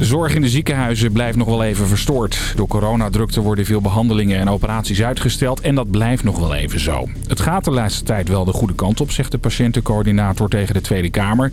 De zorg in de ziekenhuizen blijft nog wel even verstoord. Door coronadrukte worden veel behandelingen en operaties uitgesteld en dat blijft nog wel even zo. Het gaat de laatste tijd wel de goede kant op, zegt de patiëntencoördinator tegen de Tweede Kamer.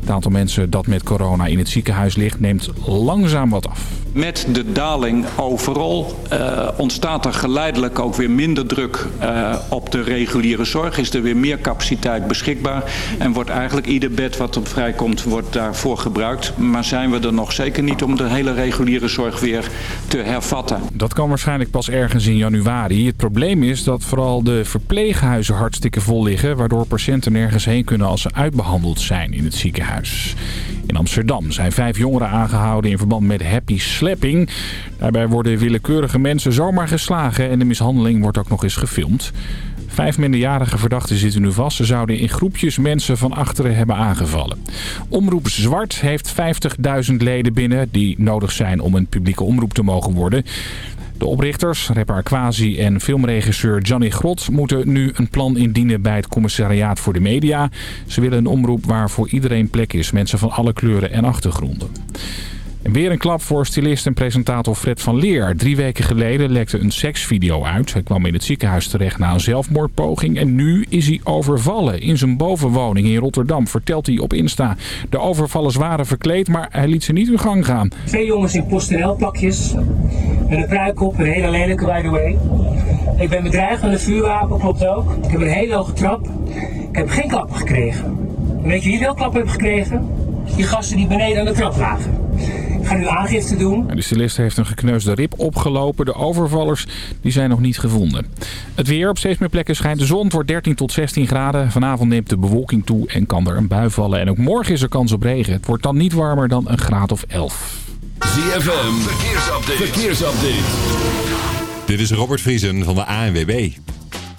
Het aantal mensen dat met corona in het ziekenhuis ligt neemt langzaam wat af. Met de daling overal uh, ontstaat er geleidelijk ook weer minder druk uh, op de reguliere zorg. Is er weer meer capaciteit beschikbaar. En wordt eigenlijk ieder bed wat op vrijkomt, wordt daarvoor gebruikt. Maar zijn we er nog zeker niet om de hele reguliere zorg weer te hervatten. Dat kan waarschijnlijk pas ergens in januari. Het probleem is dat vooral de verpleeghuizen hartstikke vol liggen... waardoor patiënten nergens heen kunnen als ze uitbehandeld zijn in het ziekenhuis. In Amsterdam zijn vijf jongeren aangehouden in verband met happy slapping. Daarbij worden willekeurige mensen zomaar geslagen en de mishandeling wordt ook nog eens gefilmd. Vijf minderjarige verdachten zitten nu vast. Ze zouden in groepjes mensen van achteren hebben aangevallen. Omroep Zwart heeft 50.000 leden binnen die nodig zijn om een publieke omroep te mogen worden. De oprichters, rapper Aquasi en filmregisseur Johnny Grot moeten nu een plan indienen bij het commissariaat voor de media. Ze willen een omroep waar voor iedereen plek is, mensen van alle kleuren en achtergronden. Weer een klap voor stylist en presentator Fred van Leer. Drie weken geleden lekte een seksvideo uit. Hij kwam in het ziekenhuis terecht na een zelfmoordpoging. En nu is hij overvallen in zijn bovenwoning in Rotterdam, vertelt hij op Insta. De overvallers waren verkleed, maar hij liet ze niet hun gang gaan. Twee jongens in PostNL-pakjes. Met een pruik op, een hele lelijke by the way. Ik ben bedreigd met een vuurwapen, klopt ook. Ik heb een hele hoge trap. Ik heb geen klappen gekregen. weet je wie wel klappen heb gekregen? Die gasten die beneden aan de trap lagen. Ik ga nu aangifte doen. De stylist heeft een gekneusde rib opgelopen. De overvallers die zijn nog niet gevonden. Het weer op steeds meer plekken schijnt de zon. Het wordt 13 tot 16 graden. Vanavond neemt de bewolking toe en kan er een bui vallen. En ook morgen is er kans op regen. Het wordt dan niet warmer dan een graad of 11. ZFM, verkeersupdate. verkeersupdate. Dit is Robert Vriesen van de ANWB.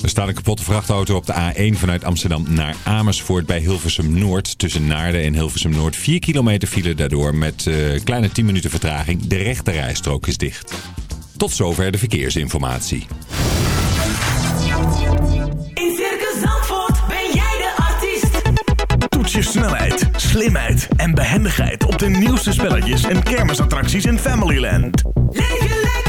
Er staat een kapotte vrachtauto op de A1 vanuit Amsterdam naar Amersfoort bij Hilversum Noord. Tussen Naarden en Hilversum Noord 4 kilometer file daardoor met uh, kleine 10 minuten vertraging. De rechte rijstrook is dicht. Tot zover de verkeersinformatie. In Circus Zandvoort ben jij de artiest. Toets je snelheid, slimheid en behendigheid op de nieuwste spelletjes en kermisattracties in Familyland. Leef lekker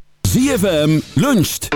ZFM luncht.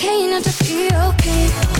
Okay not to be okay.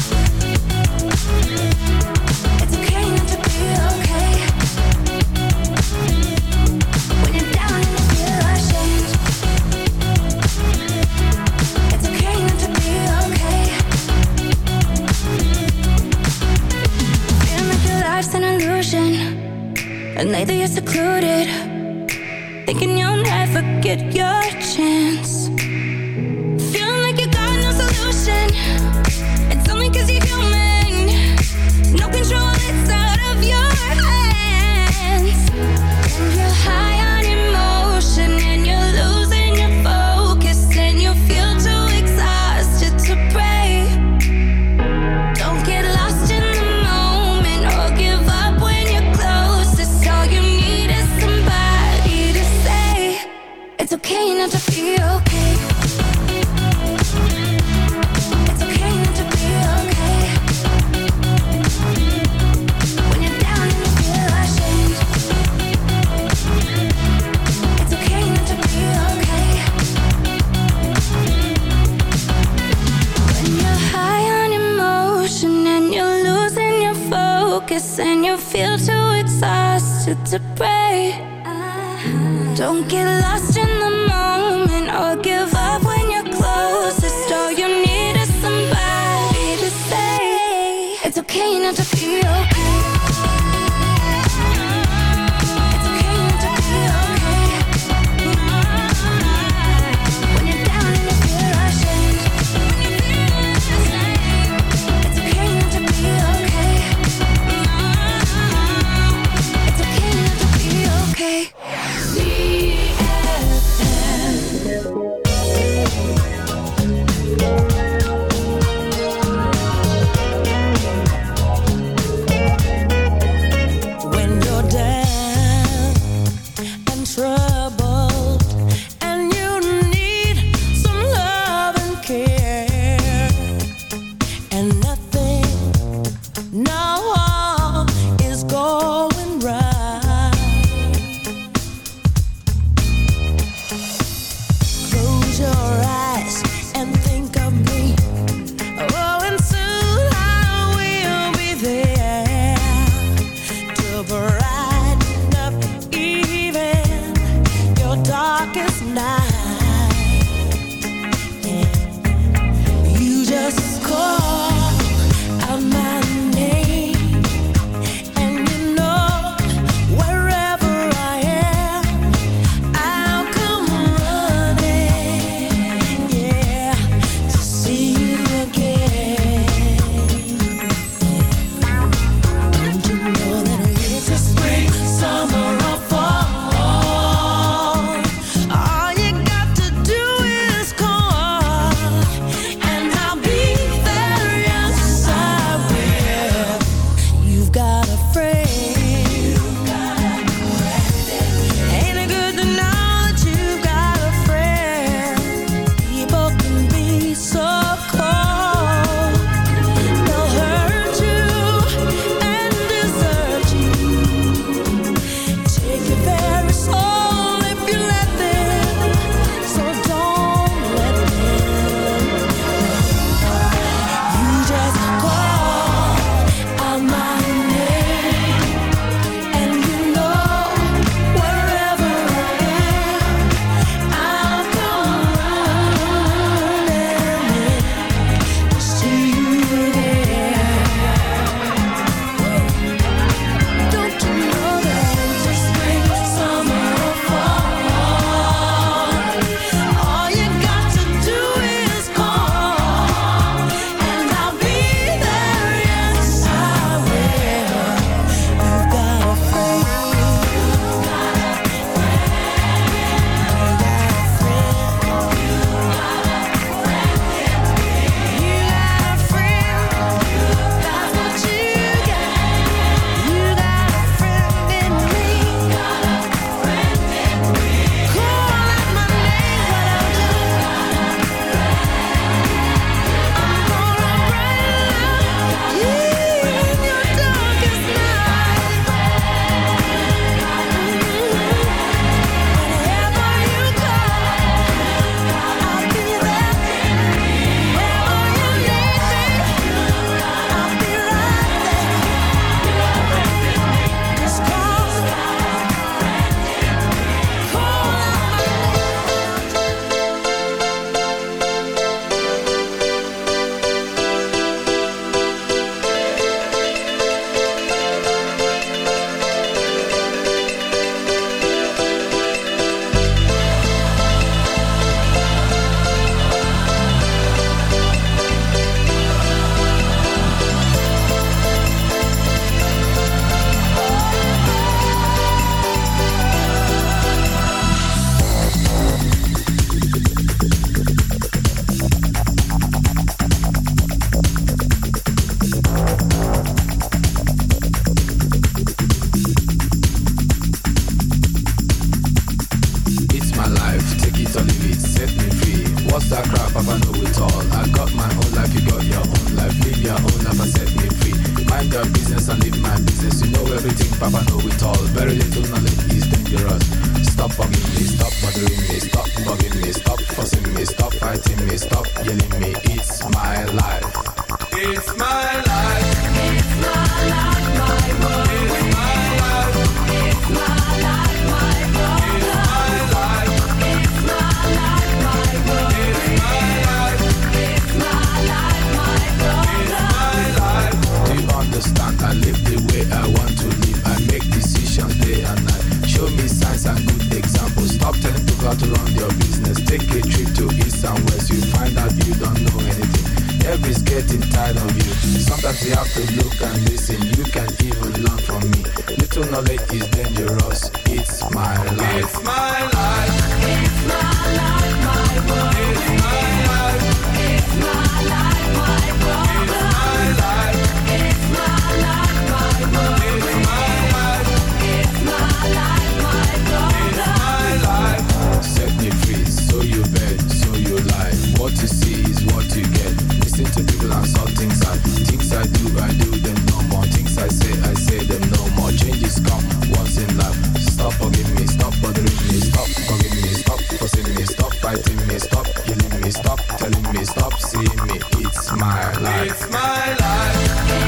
fighting me, stop killing me, stop telling me, stop seeing me. It's my life. It's my life.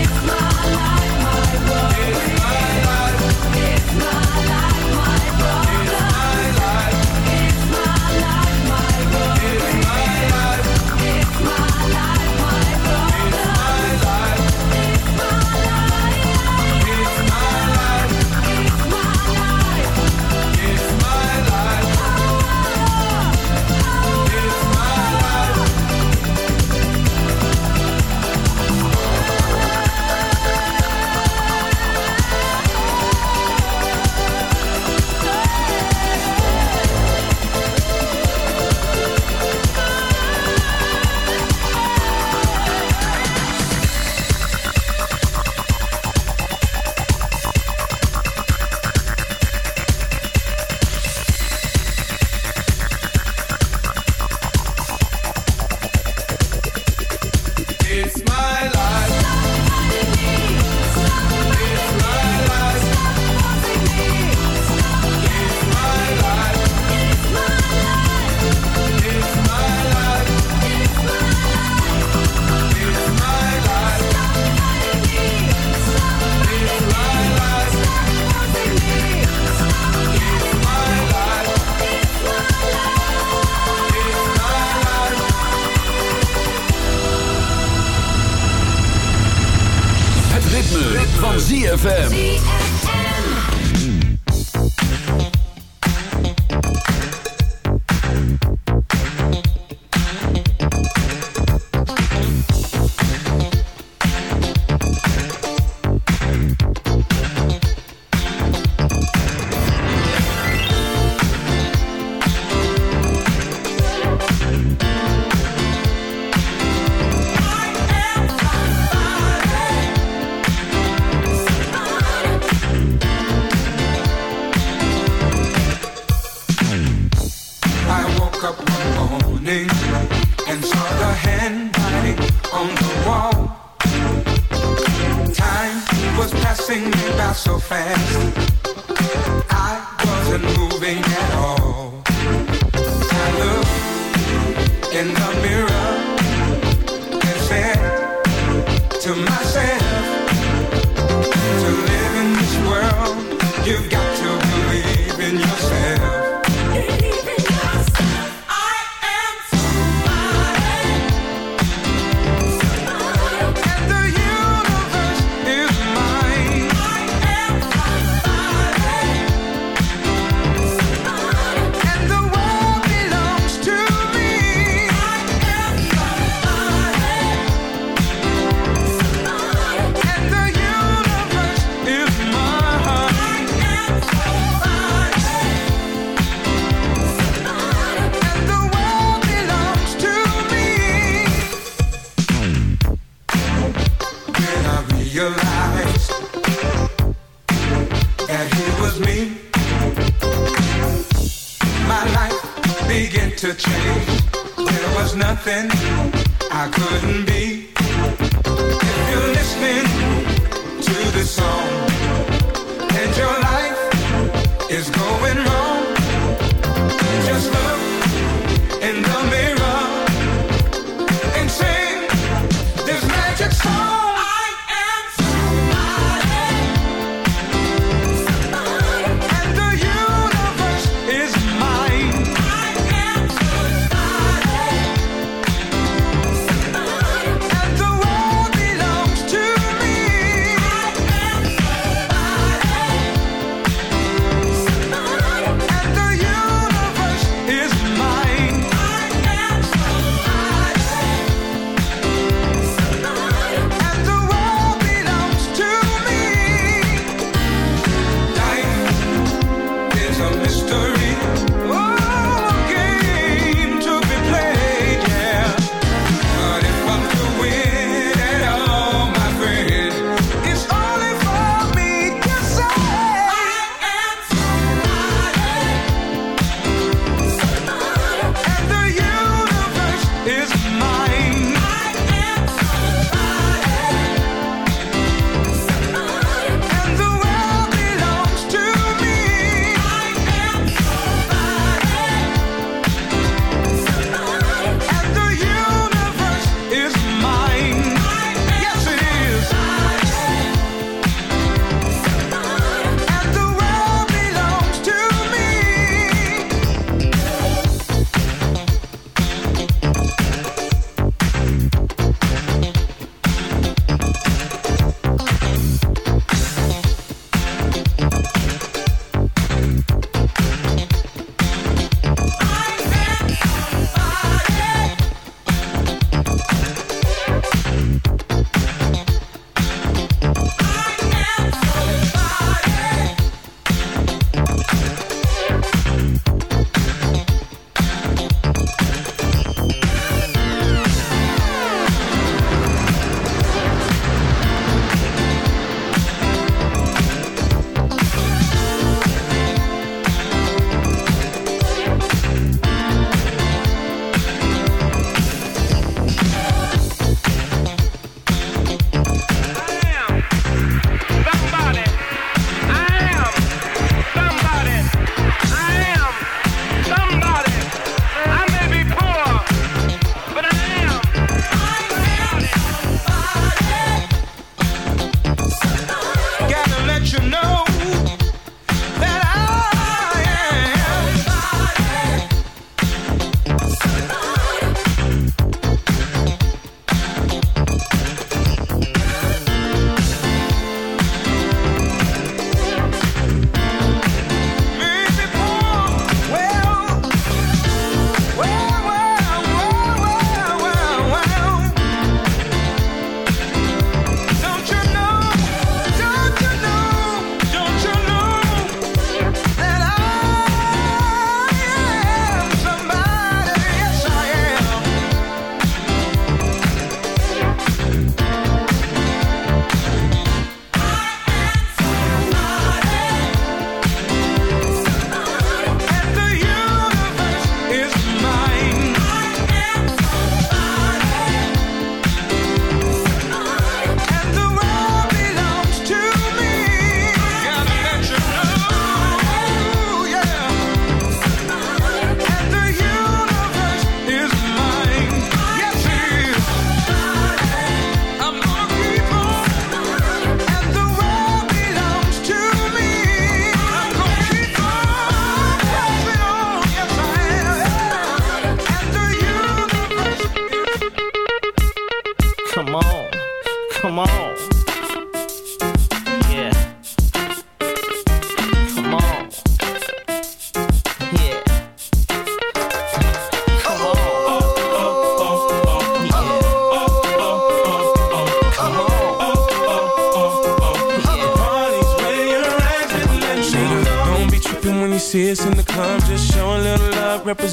It's my life, my world.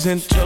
Love,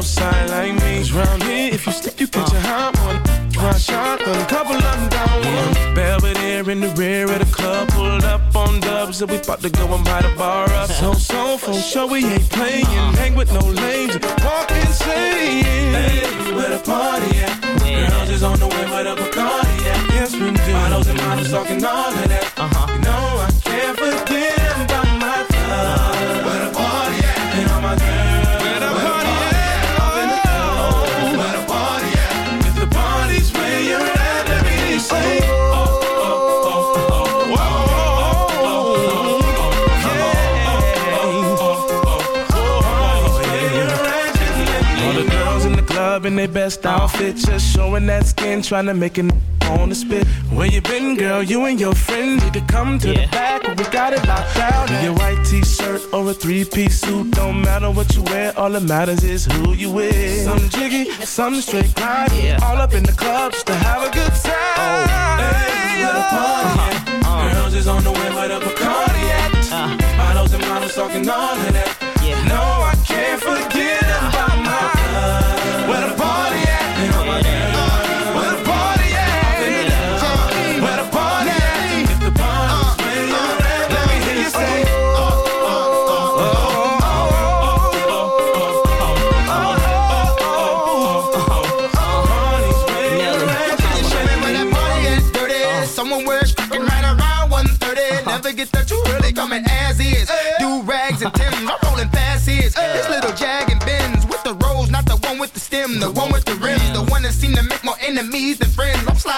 showing that skin, trying to make it on the spit. Where you been, girl? You and your friend need to come to the back. We got it locked down. In your white t-shirt or a three-piece suit, don't matter what you wear. All that matters is who you with. Some jiggy, some straight grind. All up in the club just to have a good time. Oh. Hey, where the party at? Uh-huh. Uh. Girls is on the way, where the Bacardi at? Models and models talking all of that.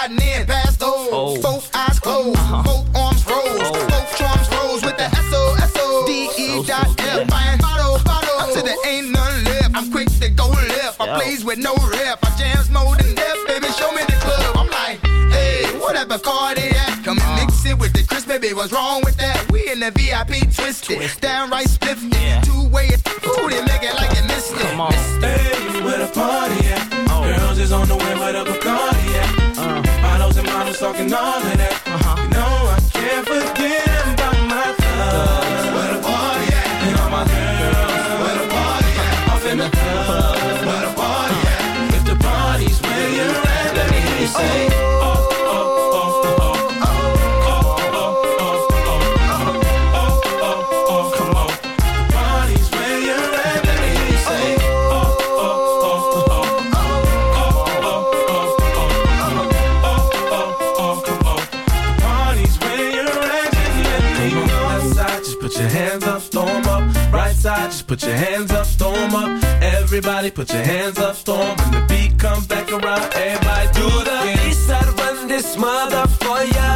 Friends. I'm in past those. Oh. Both eyes closed, uh-huh. both arms rose, oh. both charms rose with the S O S O D E dot F. Buying bottle, bottle, till there ain't none left. I'm quick to go left. I plays with no rep. I jams more than death, baby. Show me the club. I'm like, hey, whatever car they at. Come and mix it with the crisp, baby. What's wrong with that? We in the VIP twisted, downright spiffy. Two way, ooh, they make it like you missed it. Come on. Hey, where the party at? Oh. Girls is on the way, where the talking all of that. Put your hands up, storm up. Everybody put your hands up, 'em. When the beat comes back around, everybody do the east side, run this mother for ya.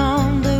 on the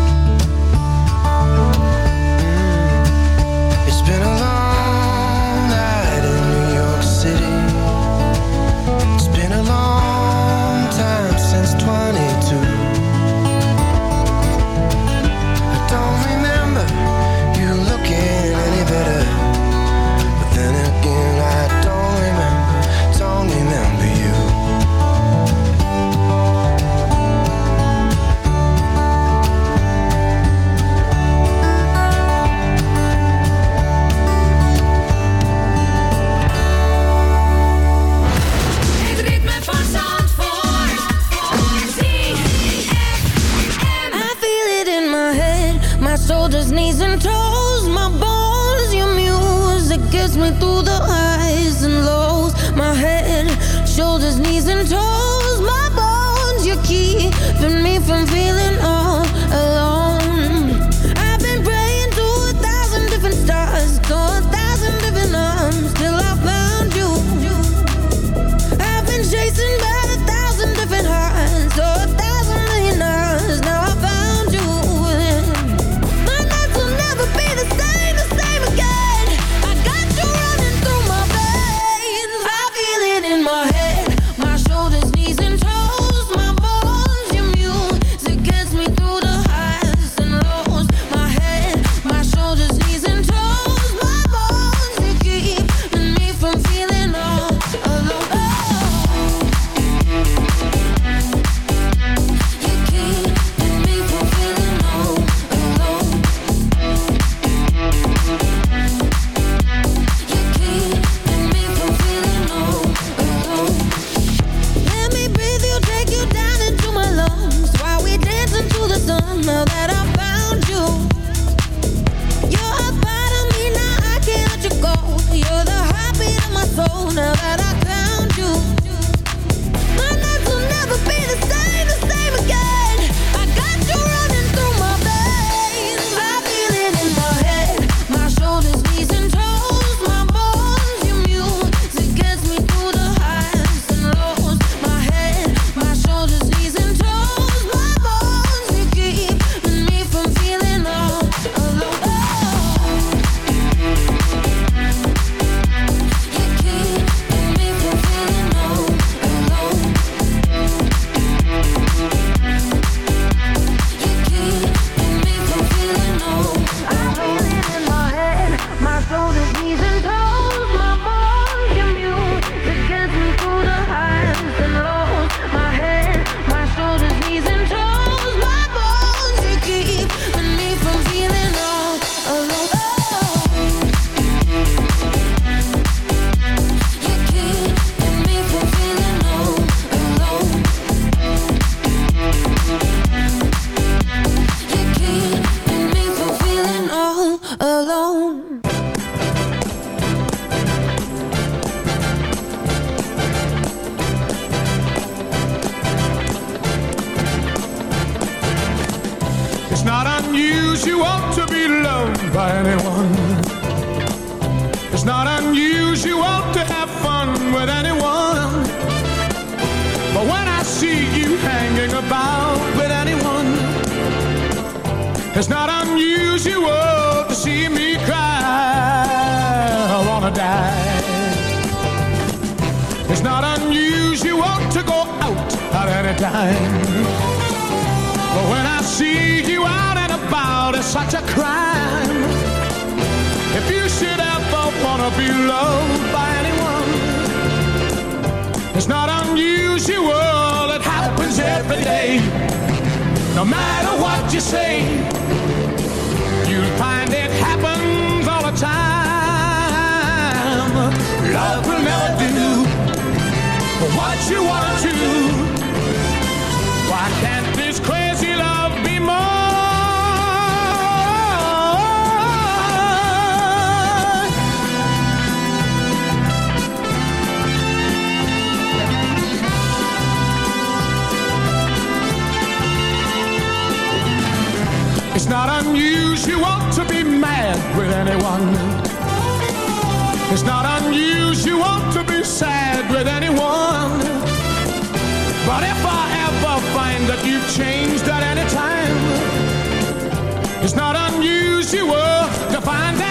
Not unusual to find that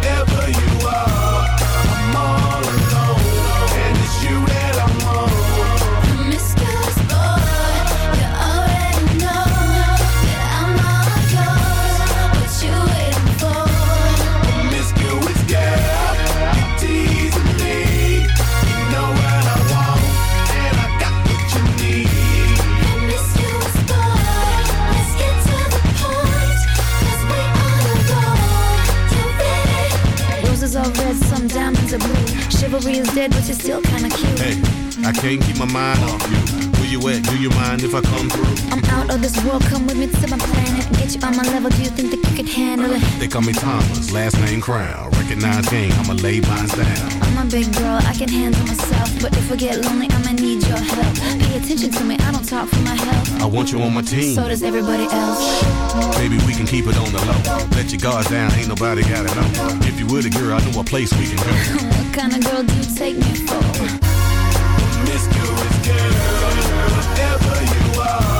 Whatever you are, some diamonds blue. Chivalry is dead, but you're still kinda cute. Hey, I can't keep my mind off you. Where you at? Do you mind if I come through? I'm out of this world, come with me to my planet. Get you on my level, do you think that you can handle it? They call me Thomas, last name Crown. Recognize game, I'ma lay mine down. I'm a big girl, I can handle myself. But if I get lonely, I'ma need your help. Want you on my team. So does everybody else. Maybe we can keep it on the low. Let your guard down, ain't nobody gotta know. If you were the girl, I know a place we can go. What kind of girl do you take me for? Promiscuous girl, whatever you are,